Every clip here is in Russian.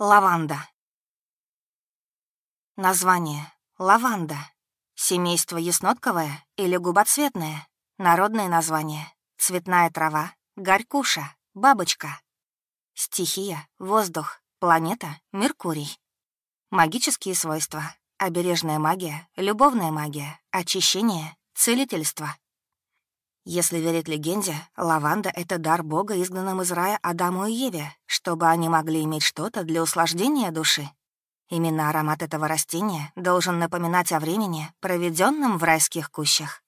Лаванда. Название. Лаванда. Семейство яснотковое или губоцветное. Народное название. Цветная трава. Горькуша. Бабочка. Стихия. Воздух. Планета. Меркурий. Магические свойства. Обережная магия. Любовная магия. Очищение. Целительство. Если верить легенде, лаванда — это дар Бога, изгнанным из рая Адаму и Еве, чтобы они могли иметь что-то для услаждения души. Именно аромат этого растения должен напоминать о времени, проведенном в райских кущах.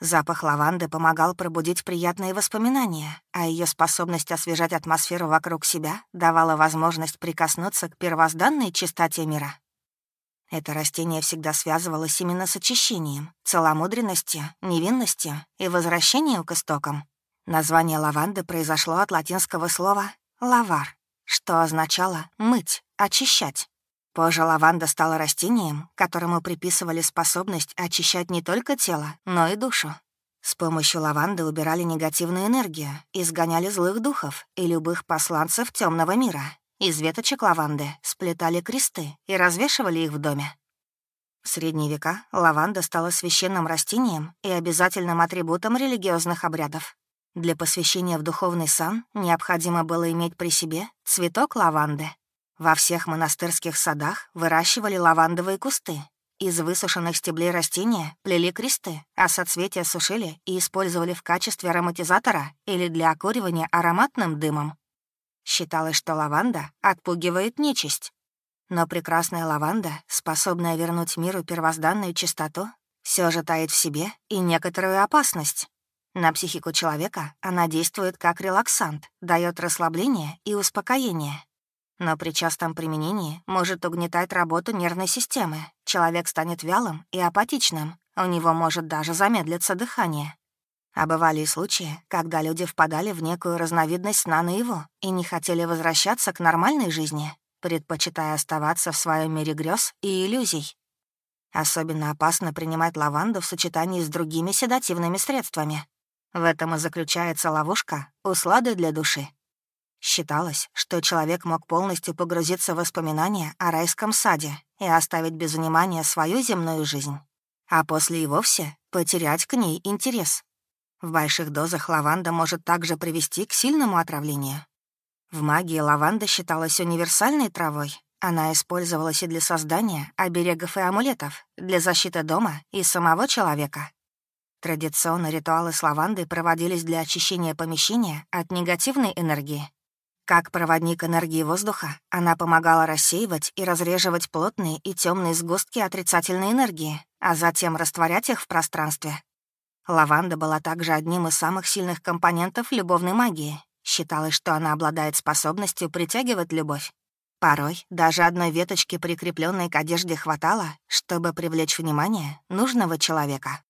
Запах лаванды помогал пробудить приятные воспоминания, а ее способность освежать атмосферу вокруг себя давала возможность прикоснуться к первозданной чистоте мира. Это растение всегда связывалось именно с очищением, целомудренностью, невинностью и возвращением к истокам. Название лаванды произошло от латинского слова «лавар», что означало «мыть», «очищать». Позже лаванда стала растением, которому приписывали способность очищать не только тело, но и душу. С помощью лаванды убирали негативную энергию, изгоняли злых духов и любых посланцев темного мира, из веточек лаванды сплетали кресты и развешивали их в доме. В средние века лаванда стала священным растением и обязательным атрибутом религиозных обрядов. Для посвящения в духовный сан необходимо было иметь при себе цветок лаванды. Во всех монастырских садах выращивали лавандовые кусты. Из высушенных стеблей растения плели кресты, а соцветия сушили и использовали в качестве ароматизатора или для окуривания ароматным дымом. Считалось, что лаванда отпугивает нечисть. Но прекрасная лаванда, способная вернуть миру первозданную чистоту, все же таит в себе и некоторую опасность. На психику человека она действует как релаксант, дает расслабление и успокоение. Но при частом применении может угнетать работу нервной системы. Человек станет вялым и апатичным, у него может даже замедлиться дыхание. А бывали и случаи, когда люди впадали в некую разновидность сна наяву и не хотели возвращаться к нормальной жизни, предпочитая оставаться в своем мире грез и иллюзий. Особенно опасно принимать лаванду в сочетании с другими седативными средствами. В этом и заключается ловушка услады для души. Считалось, что человек мог полностью погрузиться в воспоминания о райском саде и оставить без внимания свою земную жизнь, а после и вовсе потерять к ней интерес. В больших дозах лаванда может также привести к сильному отравлению. В магии лаванда считалась универсальной травой. Она использовалась и для создания оберегов и амулетов, для защиты дома и самого человека. Традиционно ритуалы с лавандой проводились для очищения помещения от негативной энергии. Как проводник энергии воздуха, она помогала рассеивать и разреживать плотные и темные сгустки отрицательной энергии, а затем растворять их в пространстве. Лаванда была также одним из самых сильных компонентов любовной магии. Считалось, что она обладает способностью притягивать любовь. Порой даже одной веточки, прикрепленной к одежде, хватало, чтобы привлечь внимание нужного человека.